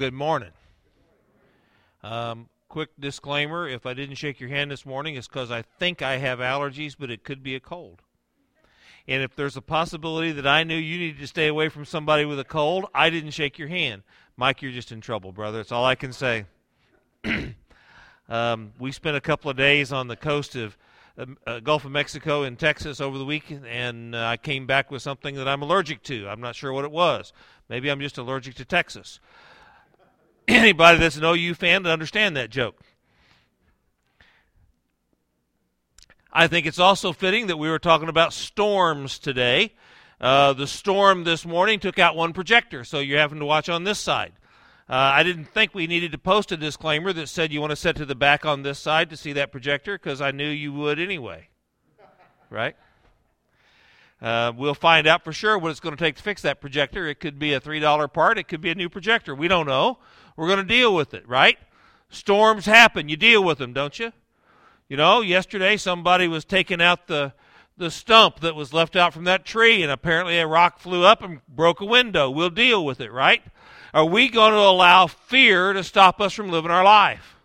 good morning. Um, quick disclaimer if I didn't shake your hand this morning, it's because I think I have allergies, but it could be a cold. And if there's a possibility that I knew you needed to stay away from somebody with a cold, I didn't shake your hand. Mike, you're just in trouble, brother. That's all I can say. um, we spent a couple of days on the coast of uh, uh, Gulf of Mexico in Texas over the week, and uh, I came back with something that I'm allergic to. I'm not sure what it was. Maybe I'm just allergic to Texas. Anybody that's an OU fan to understand that joke. I think it's also fitting that we were talking about storms today. Uh, the storm this morning took out one projector, so you're having to watch on this side. Uh, I didn't think we needed to post a disclaimer that said you want to set to the back on this side to see that projector because I knew you would anyway. Right? Uh, we'll find out for sure what it's going to take to fix that projector. It could be a $3 part, it could be a new projector. We don't know. We're going to deal with it, right? Storms happen. You deal with them, don't you? You know, yesterday somebody was taking out the the stump that was left out from that tree, and apparently a rock flew up and broke a window. We'll deal with it, right? Are we going to allow fear to stop us from living our life?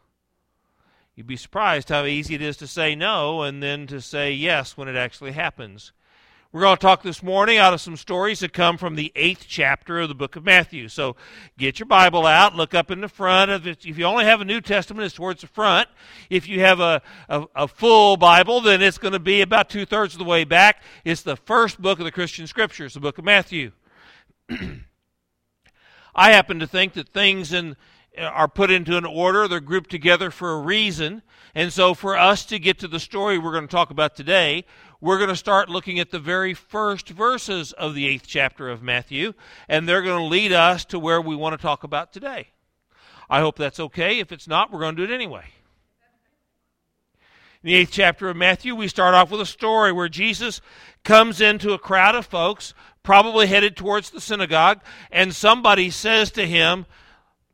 You'd be surprised how easy it is to say no and then to say yes when it actually happens. We're going to talk this morning out of some stories that come from the eighth chapter of the book of Matthew. So get your Bible out, look up in the front. Of it. If you only have a New Testament, it's towards the front. If you have a, a, a full Bible, then it's going to be about two thirds of the way back. It's the first book of the Christian Scriptures, the book of Matthew. I happen to think that things in, are put into an order, they're grouped together for a reason. And so, for us to get to the story we're going to talk about today, we're going to start looking at the very first verses of the eighth chapter of Matthew, and they're going to lead us to where we want to talk about today. I hope that's okay. If it's not, we're going to do it anyway. In the eighth chapter of Matthew, we start off with a story where Jesus comes into a crowd of folks probably headed towards the synagogue, and somebody says to him,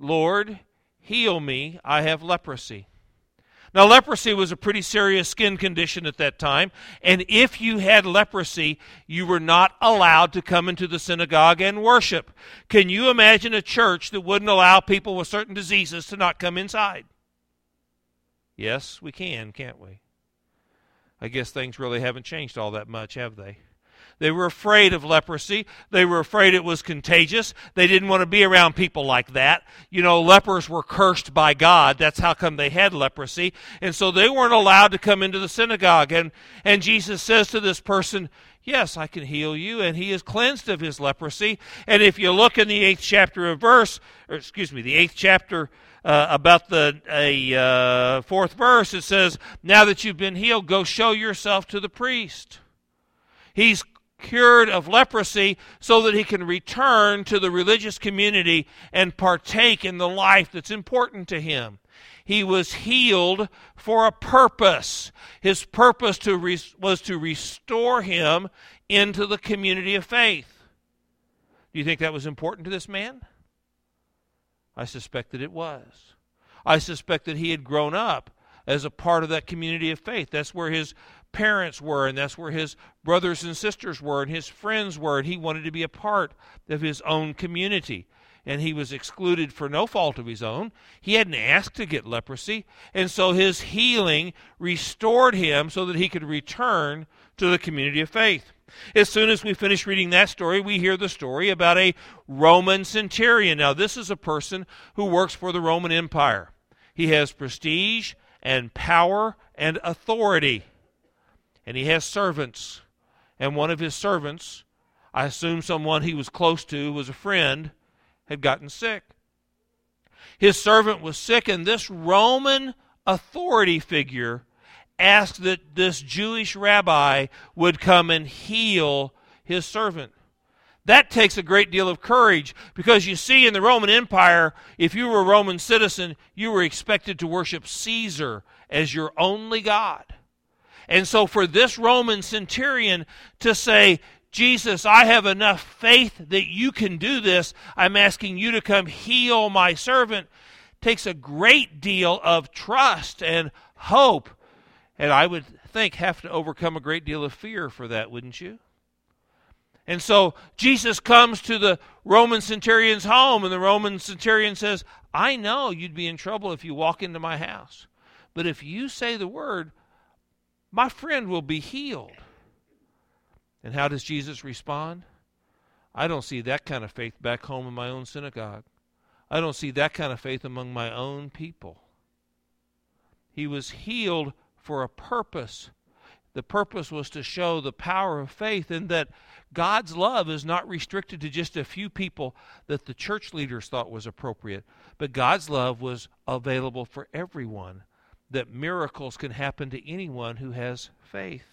Lord, heal me, I have leprosy. Now, leprosy was a pretty serious skin condition at that time, and if you had leprosy, you were not allowed to come into the synagogue and worship. Can you imagine a church that wouldn't allow people with certain diseases to not come inside? Yes, we can, can't we? I guess things really haven't changed all that much, have they? They were afraid of leprosy. They were afraid it was contagious. They didn't want to be around people like that. You know, lepers were cursed by God. That's how come they had leprosy. And so they weren't allowed to come into the synagogue. And, and Jesus says to this person, Yes, I can heal you. And he is cleansed of his leprosy. And if you look in the eighth chapter of verse, or excuse me, the eighth chapter uh, about the a uh, fourth verse, it says, "Now that you've been healed, go show yourself to the priest." He's cured of leprosy so that he can return to the religious community and partake in the life that's important to him. He was healed for a purpose. His purpose to was to restore him into the community of faith. Do you think that was important to this man? I suspect that it was. I suspect that he had grown up as a part of that community of faith. That's where his parents were, and that's where his brothers and sisters were, and his friends were, and he wanted to be a part of his own community. And he was excluded for no fault of his own. He hadn't asked to get leprosy, and so his healing restored him so that he could return to the community of faith. As soon as we finish reading that story, we hear the story about a Roman centurion. Now, this is a person who works for the Roman Empire. He has prestige and power and authority and he has servants. And one of his servants, I assume someone he was close to, was a friend, had gotten sick. His servant was sick, and this Roman authority figure asked that this Jewish rabbi would come and heal his servant. That takes a great deal of courage because you see, in the Roman Empire, if you were a Roman citizen, you were expected to worship Caesar as your only God. And so, for this Roman centurion to say, Jesus, I have enough faith that you can do this, I'm asking you to come heal my servant, takes a great deal of trust and hope. And I would think have to overcome a great deal of fear for that, wouldn't you? And so Jesus comes to the Roman centurion's home, and the Roman centurion says, I know you'd be in trouble if you walk into my house. But if you say the word, my friend will be healed. And how does Jesus respond? I don't see that kind of faith back home in my own synagogue. I don't see that kind of faith among my own people. He was healed for a purpose. The purpose was to show the power of faith and that God's love is not restricted to just a few people that the church leaders thought was appropriate, but God's love was available for everyone, that miracles can happen to anyone who has faith.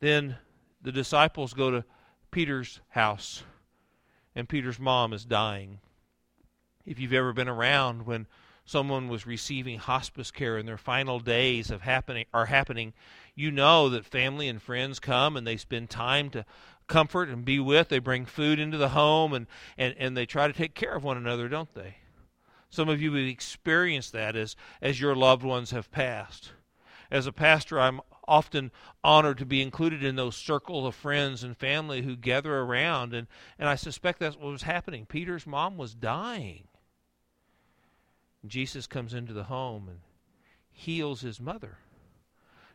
Then the disciples go to Peter's house, and Peter's mom is dying. If you've ever been around when someone was receiving hospice care in their final days of happening are happening, you know that family and friends come and they spend time to comfort and be with. They bring food into the home and, and, and they try to take care of one another, don't they? Some of you have experienced that as, as your loved ones have passed. As a pastor, I'm often honored to be included in those circles of friends and family who gather around, and, and I suspect that's what was happening. Peter's mom was dying. Jesus comes into the home and heals his mother.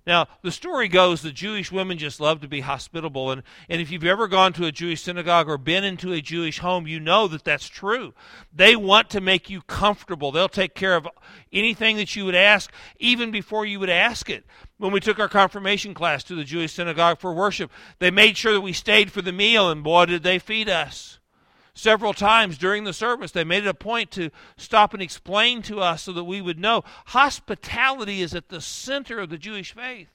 Now, the story goes the Jewish women just love to be hospitable. And, and if you've ever gone to a Jewish synagogue or been into a Jewish home, you know that that's true. They want to make you comfortable. They'll take care of anything that you would ask, even before you would ask it. When we took our confirmation class to the Jewish synagogue for worship, they made sure that we stayed for the meal, and boy, did they feed us. Several times during the service, they made it a point to stop and explain to us so that we would know hospitality is at the center of the Jewish faith.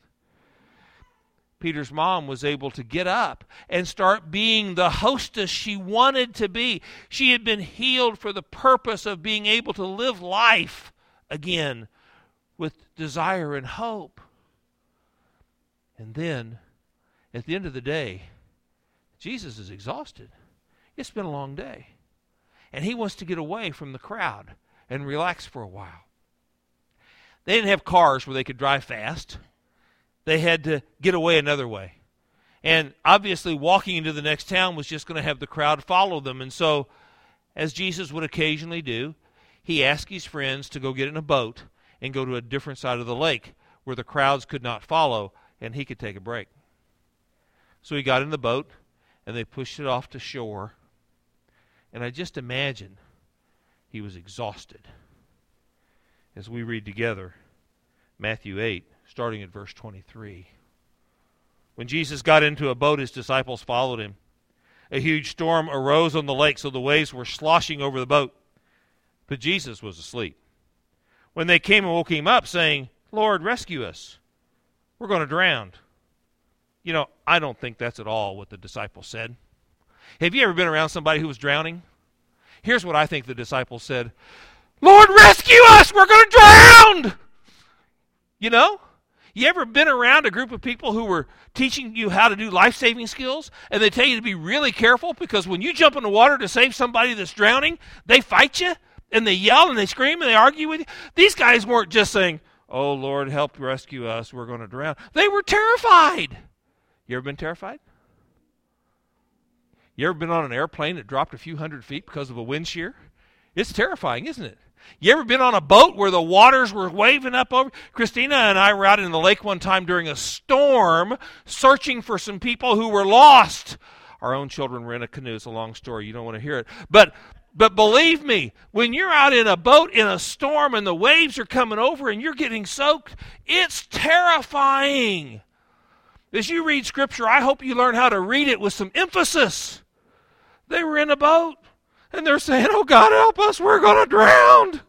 Peter's mom was able to get up and start being the hostess she wanted to be. She had been healed for the purpose of being able to live life again with desire and hope. And then, at the end of the day, Jesus is exhausted. It's been a long day. And he wants to get away from the crowd and relax for a while. They didn't have cars where they could drive fast, they had to get away another way. And obviously, walking into the next town was just going to have the crowd follow them. And so, as Jesus would occasionally do, he asked his friends to go get in a boat and go to a different side of the lake where the crowds could not follow and he could take a break. So he got in the boat and they pushed it off to shore and I just imagine he was exhausted. As we read together Matthew 8, starting at verse 23. When Jesus got into a boat, his disciples followed him. A huge storm arose on the lake, so the waves were sloshing over the boat. But Jesus was asleep. When they came and woke him up, saying, Lord, rescue us. We're going to drown. You know, I don't think that's at all what the disciples said. Have you ever been around somebody who was drowning? Here's what I think the disciples said Lord, rescue us! We're going to drown! You know? You ever been around a group of people who were teaching you how to do life saving skills and they tell you to be really careful because when you jump in the water to save somebody that's drowning, they fight you and they yell and they scream and they argue with you? These guys weren't just saying, Oh Lord, help rescue us, we're going to drown. They were terrified. You ever been terrified? You ever been on an airplane that dropped a few hundred feet because of a wind shear? It's terrifying, isn't it? You ever been on a boat where the waters were waving up over? Christina and I were out in the lake one time during a storm searching for some people who were lost. Our own children were in a canoe. It's a long story. You don't want to hear it. But but believe me, when you're out in a boat in a storm and the waves are coming over and you're getting soaked, it's terrifying. As you read scripture, I hope you learn how to read it with some emphasis. They were in a boat and they're saying, Oh God, help us, we're going to drown.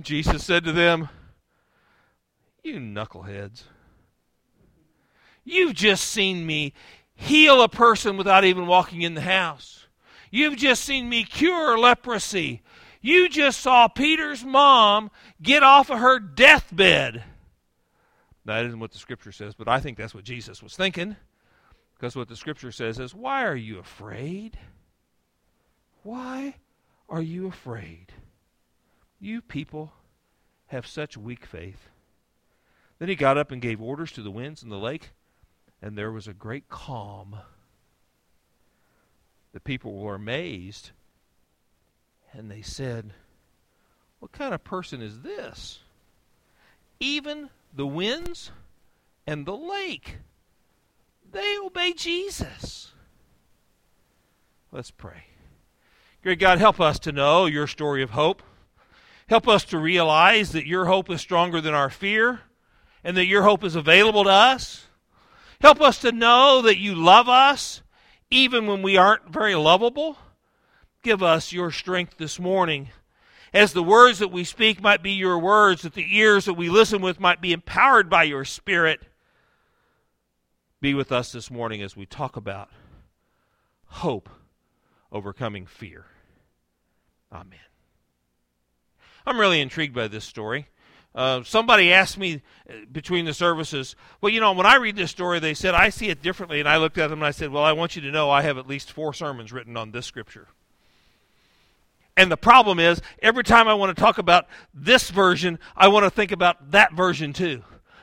Jesus said to them, You knuckleheads. You've just seen me heal a person without even walking in the house. You've just seen me cure leprosy. You just saw Peter's mom get off of her deathbed. That isn't what the scripture says, but I think that's what Jesus was thinking. Because what the scripture says is, Why are you afraid? Why are you afraid? You people have such weak faith. Then he got up and gave orders to the winds and the lake, and there was a great calm. The people were amazed and they said, What kind of person is this? Even the winds and the lake, they obey Jesus. Let's pray. Great God, help us to know your story of hope. Help us to realize that your hope is stronger than our fear and that your hope is available to us. Help us to know that you love us even when we aren't very lovable. Give us your strength this morning as the words that we speak might be your words, that the ears that we listen with might be empowered by your Spirit. Be with us this morning as we talk about hope overcoming fear. Amen. I'm really intrigued by this story. Uh, somebody asked me uh, between the services, well, you know, when I read this story, they said, I see it differently. And I looked at them and I said, well, I want you to know I have at least four sermons written on this scripture. And the problem is, every time I want to talk about this version, I want to think about that version too.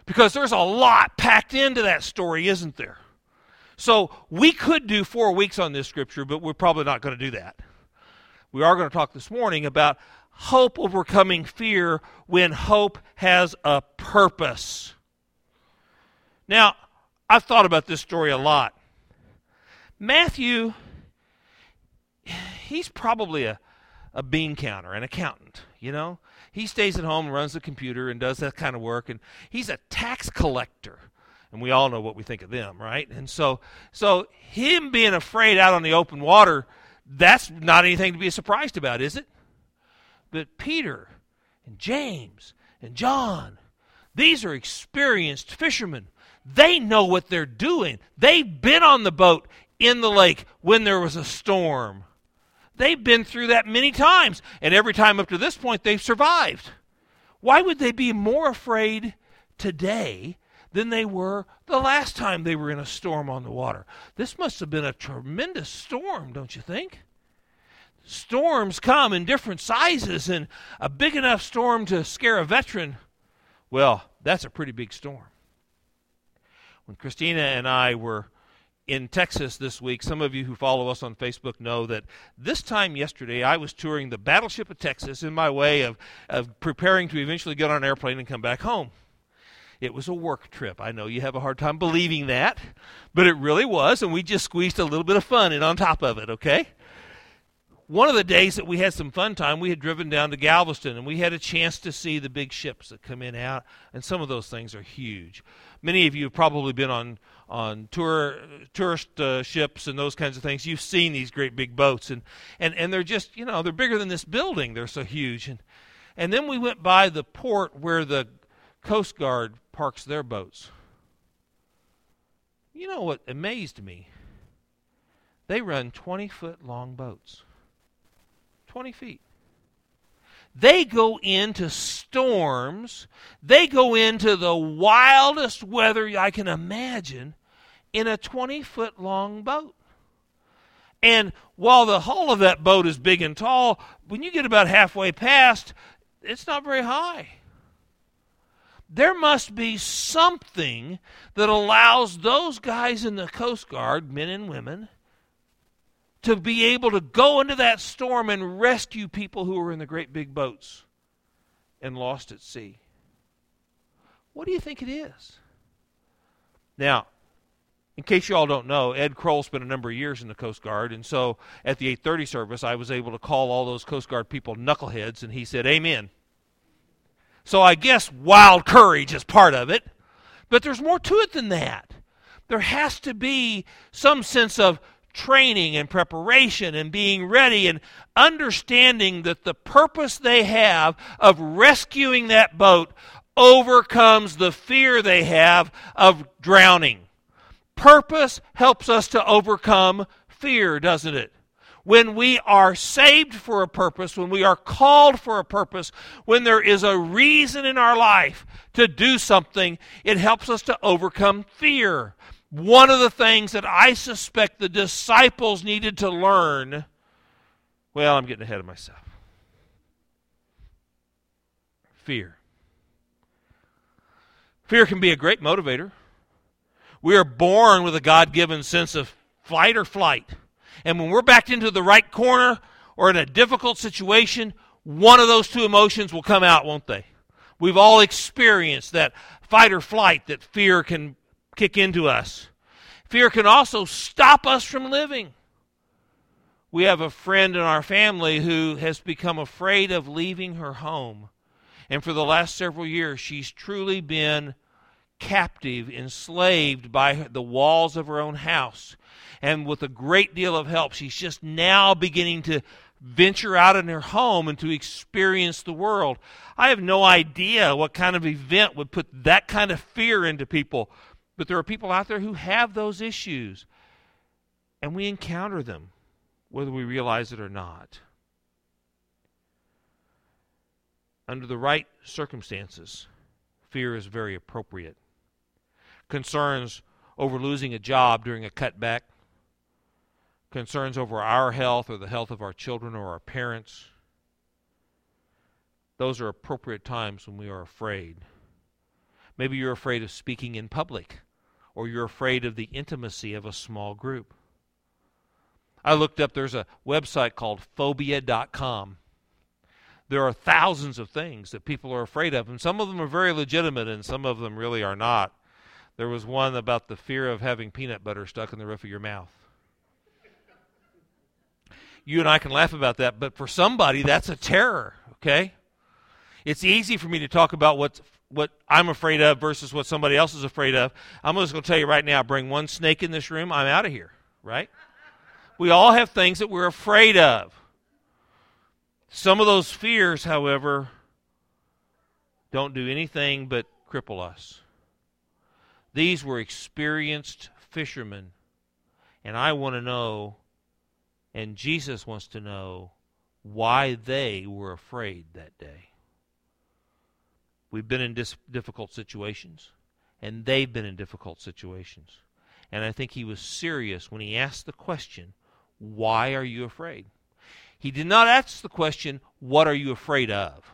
Because there's a lot packed into that story, isn't there? So we could do four weeks on this scripture, but we're probably not going to do that. We are going to talk this morning about hope overcoming fear when hope has a purpose. Now, I've thought about this story a lot. Matthew, he's probably a a bean counter, an accountant, you know? He stays at home and runs the computer and does that kind of work and he's a tax collector. And we all know what we think of them, right? And so so him being afraid out on the open water, that's not anything to be surprised about, is it? But Peter and James and John, these are experienced fishermen. They know what they're doing. They've been on the boat in the lake when there was a storm. They've been through that many times, and every time up to this point, they've survived. Why would they be more afraid today than they were the last time they were in a storm on the water? This must have been a tremendous storm, don't you think? Storms come in different sizes, and a big enough storm to scare a veteran, well, that's a pretty big storm. When Christina and I were in Texas this week. Some of you who follow us on Facebook know that this time yesterday I was touring the battleship of Texas in my way of, of preparing to eventually get on an airplane and come back home. It was a work trip. I know you have a hard time believing that, but it really was, and we just squeezed a little bit of fun in on top of it, okay? One of the days that we had some fun time, we had driven down to Galveston and we had a chance to see the big ships that come in and out, and some of those things are huge. Many of you have probably been on on tour tourist uh, ships and those kinds of things. You've seen these great big boats, and and and they're just you know they're bigger than this building. They're so huge, and and then we went by the port where the Coast Guard parks their boats. You know what amazed me? They run 20 foot long boats. 20 feet. They go into storms. They go into the wildest weather I can imagine in a 20 foot long boat. And while the hull of that boat is big and tall, when you get about halfway past, it's not very high. There must be something that allows those guys in the Coast Guard, men and women, to be able to go into that storm and rescue people who were in the great big boats and lost at sea. What do you think it is? Now, in case you all don't know, Ed Kroll spent a number of years in the Coast Guard, and so at the 8:30 service, I was able to call all those Coast Guard people knuckleheads, and he said, "Amen." So I guess wild courage is part of it, but there's more to it than that. There has to be some sense of training and preparation and being ready and understanding that the purpose they have of rescuing that boat overcomes the fear they have of drowning. Purpose helps us to overcome fear, doesn't it? When we are saved for a purpose, when we are called for a purpose, when there is a reason in our life to do something, it helps us to overcome fear one of the things that I suspect the disciples needed to learn. Well, I'm getting ahead of myself. Fear. Fear can be a great motivator. We are born with a God given sense of fight or flight. And when we're backed into the right corner or in a difficult situation, one of those two emotions will come out, won't they? We've all experienced that fight or flight that fear can kick into us. Fear can also stop us from living. We have a friend in our family who has become afraid of leaving her home. And for the last several years, she's truly been captive, enslaved by the walls of her own house. And with a great deal of help, she's just now beginning to venture out in her home and to experience the world. I have no idea what kind of event would put that kind of fear into people, but there are people out there who have those issues, and we encounter them, whether we realize it or not. Under the right circumstances, fear is very appropriate. Concerns over losing a job during a cutback concerns over our health or the health of our children or our parents. Those are appropriate times when we are afraid. Maybe you're afraid of speaking in public, or you're afraid of the intimacy of a small group. I looked up, there's a website called phobia.com. There are thousands of things that people are afraid of, and some of them are very legitimate, and some of them really are not. There was one about the fear of having peanut butter stuck in the roof of your mouth you and I can laugh about that, but for somebody, that's a terror, okay? It's easy for me to talk about what's, what I'm afraid of versus what somebody else is afraid of. I'm just going to tell you right now bring one snake in this room, I'm out of here, right? We all have things that we're afraid of. Some of those fears, however, don't do anything but cripple us. These were experienced fishermen, and I want to know and Jesus wants to know why they were afraid that day. We've been in dis- difficult situations, and they've been in difficult situations. And I think he was serious when he asked the question, Why are you afraid? He did not ask the question, What are you afraid of?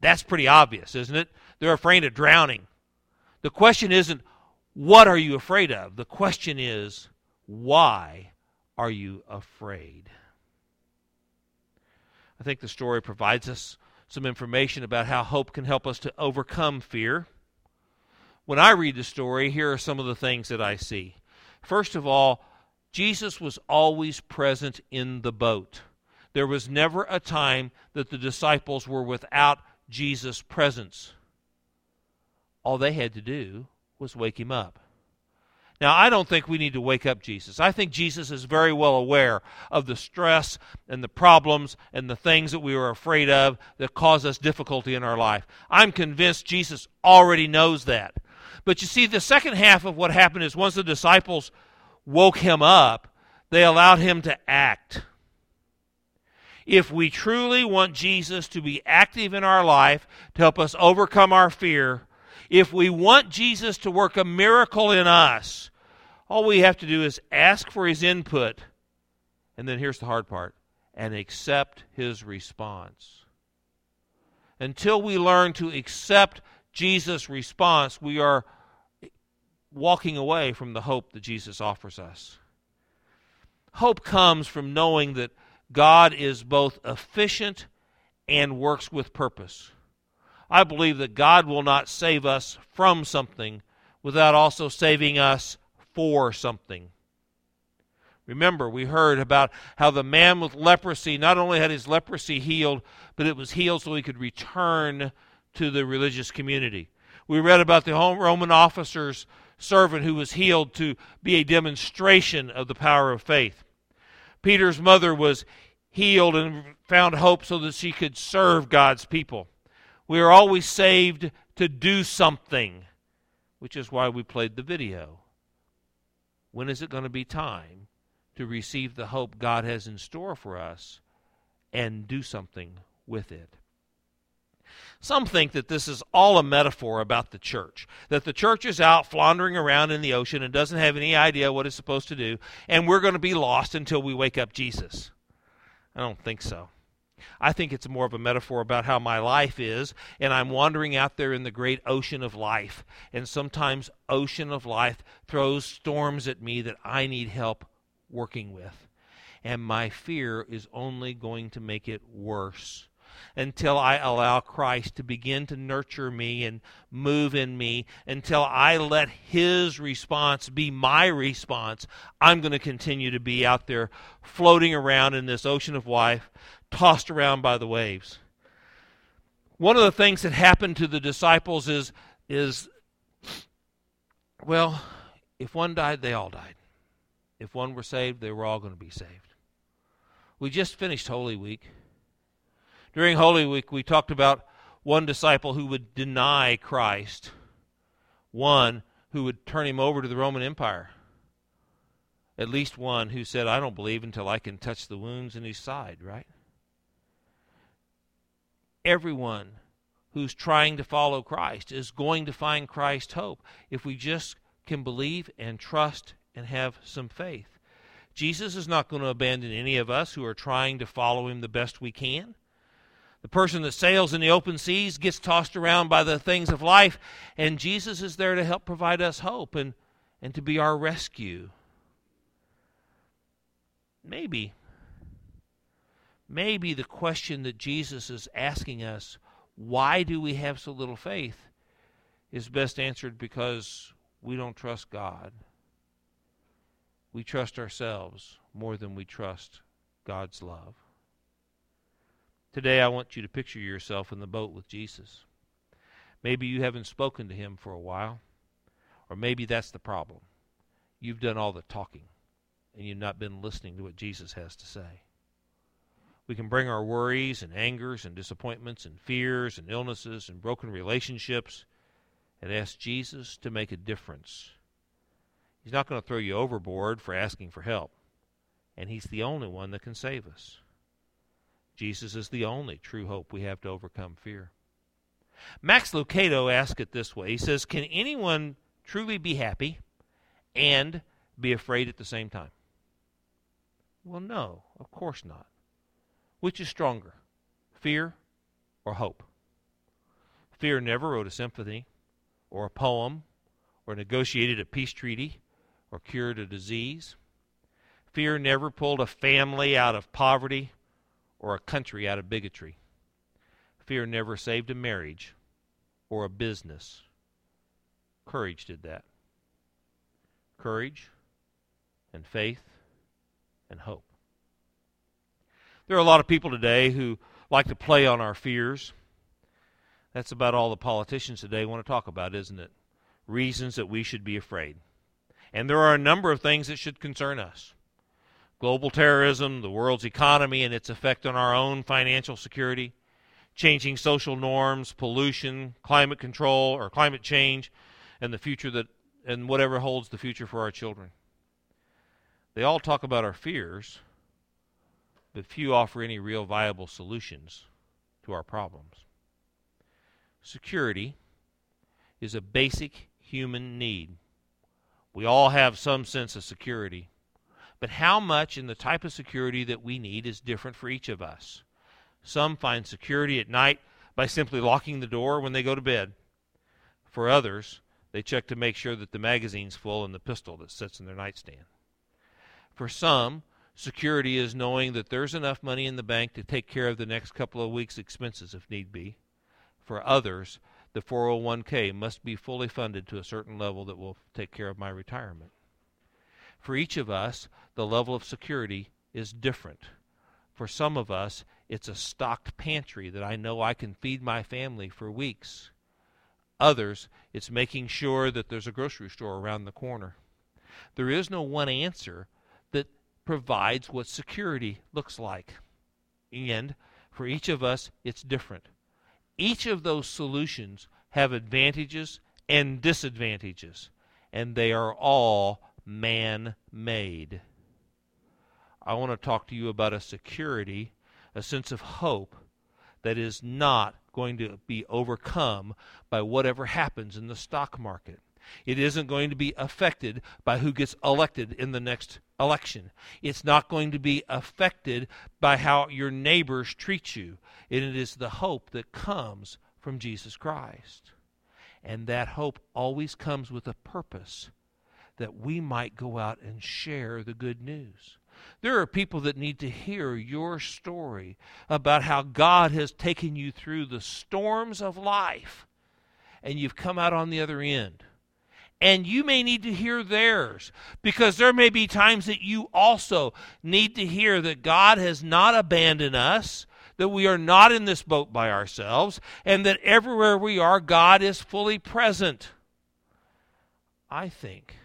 That's pretty obvious, isn't it? They're afraid of drowning. The question isn't, What are you afraid of? The question is, Why are you afraid? I think the story provides us some information about how hope can help us to overcome fear. When I read the story, here are some of the things that I see. First of all, Jesus was always present in the boat. There was never a time that the disciples were without Jesus' presence. All they had to do was wake him up. Now, I don't think we need to wake up Jesus. I think Jesus is very well aware of the stress and the problems and the things that we are afraid of that cause us difficulty in our life. I'm convinced Jesus already knows that. But you see, the second half of what happened is once the disciples woke him up, they allowed him to act. If we truly want Jesus to be active in our life to help us overcome our fear, if we want Jesus to work a miracle in us, all we have to do is ask for his input. And then here's the hard part and accept his response. Until we learn to accept Jesus' response, we are walking away from the hope that Jesus offers us. Hope comes from knowing that God is both efficient and works with purpose. I believe that God will not save us from something without also saving us for something. Remember, we heard about how the man with leprosy not only had his leprosy healed, but it was healed so he could return to the religious community. We read about the Roman officer's servant who was healed to be a demonstration of the power of faith. Peter's mother was healed and found hope so that she could serve God's people. We are always saved to do something, which is why we played the video. When is it going to be time to receive the hope God has in store for us and do something with it? Some think that this is all a metaphor about the church, that the church is out floundering around in the ocean and doesn't have any idea what it's supposed to do, and we're going to be lost until we wake up Jesus. I don't think so. I think it's more of a metaphor about how my life is, and I'm wandering out there in the great ocean of life. And sometimes, ocean of life throws storms at me that I need help working with. and my fear is only going to make it worse until I allow Christ to begin to nurture me and move in me, until I let His response be my response, I'm going to continue to be out there floating around in this ocean of life, tossed around by the waves. One of the things that happened to the disciples is, is well, if one died, they all died. If one were saved, they were all going to be saved. We just finished Holy Week. During Holy Week, we talked about one disciple who would deny Christ, one who would turn him over to the Roman Empire, at least one who said, I don't believe until I can touch the wounds in his side, right? Everyone who's trying to follow Christ is going to find Christ hope if we just can believe and trust and have some faith. Jesus is not going to abandon any of us who are trying to follow him the best we can. The person that sails in the open seas gets tossed around by the things of life, and Jesus is there to help provide us hope and, and to be our rescue. Maybe, maybe the question that Jesus is asking us, why do we have so little faith, is best answered because we don't trust God. We trust ourselves more than we trust God's love. Today, I want you to picture yourself in the boat with Jesus. Maybe you haven't spoken to him for a while, or maybe that's the problem. You've done all the talking, and you've not been listening to what Jesus has to say. We can bring our worries and angers and disappointments and fears and illnesses and broken relationships and ask Jesus to make a difference. He's not going to throw you overboard for asking for help, and He's the only one that can save us. Jesus is the only true hope we have to overcome fear. Max Lucado asks it this way He says, Can anyone truly be happy and be afraid at the same time? Well, no, of course not. Which is stronger, fear or hope? Fear never wrote a symphony or a poem or negotiated a peace treaty or cured a disease. Fear never pulled a family out of poverty or a country out of bigotry. Fear never saved a marriage or a business. Courage did that. Courage and faith and hope. There are a lot of people today who like to play on our fears. That's about all the politicians today want to talk about, isn't it? Reasons that we should be afraid. And there are a number of things that should concern us global terrorism, the world's economy and its effect on our own financial security, changing social norms, pollution, climate control or climate change, and the future that and whatever holds the future for our children. They all talk about our fears, but few offer any real viable solutions to our problems. Security is a basic human need. We all have some sense of security. But how much and the type of security that we need is different for each of us. Some find security at night by simply locking the door when they go to bed. For others, they check to make sure that the magazine's full and the pistol that sits in their nightstand. For some, security is knowing that there's enough money in the bank to take care of the next couple of weeks' expenses if need be. For others, the 401k must be fully funded to a certain level that will take care of my retirement. For each of us, the level of security is different. For some of us, it's a stocked pantry that I know I can feed my family for weeks. Others, it's making sure that there's a grocery store around the corner. There is no one answer provides what security looks like. And for each of us, it's different. Each of those solutions have advantages and disadvantages, and they are all man made. I want to talk to you about a security, a sense of hope that is not going to be overcome by whatever happens in the stock market. It isn't going to be affected by who gets elected in the next election. It's not going to be affected by how your neighbors treat you. And it is the hope that comes from Jesus Christ. And that hope always comes with a purpose that we might go out and share the good news. There are people that need to hear your story about how God has taken you through the storms of life and you've come out on the other end. And you may need to hear theirs because there may be times that you also need to hear that God has not abandoned us, that we are not in this boat by ourselves, and that everywhere we are, God is fully present. I think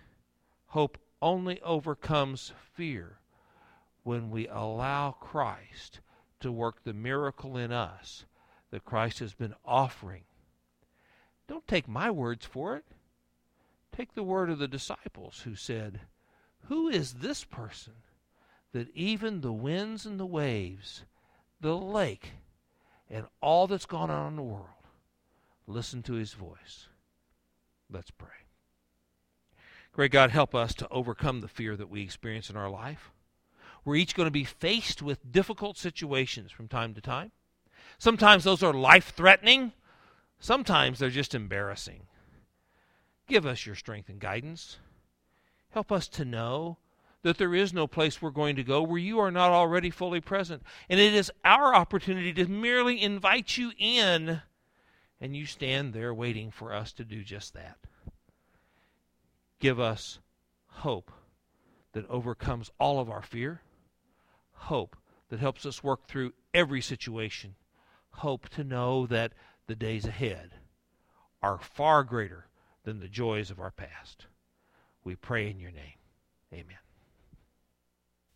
hope only overcomes fear when we allow Christ to work the miracle in us that Christ has been offering. Don't take my words for it. Take the word of the disciples who said, Who is this person that even the winds and the waves, the lake, and all that's gone on in the world listen to his voice? Let's pray. Great God, help us to overcome the fear that we experience in our life. We're each going to be faced with difficult situations from time to time. Sometimes those are life threatening, sometimes they're just embarrassing. Give us your strength and guidance. Help us to know that there is no place we're going to go where you are not already fully present. And it is our opportunity to merely invite you in, and you stand there waiting for us to do just that. Give us hope that overcomes all of our fear hope that helps us work through every situation. Hope to know that the days ahead are far greater than the joys of our past. We pray in your name. Amen.